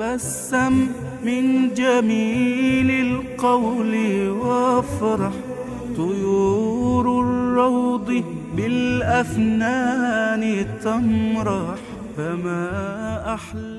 بسم من جميل القول وافرح طيور الروض بالأفنان تمرح فما أحلى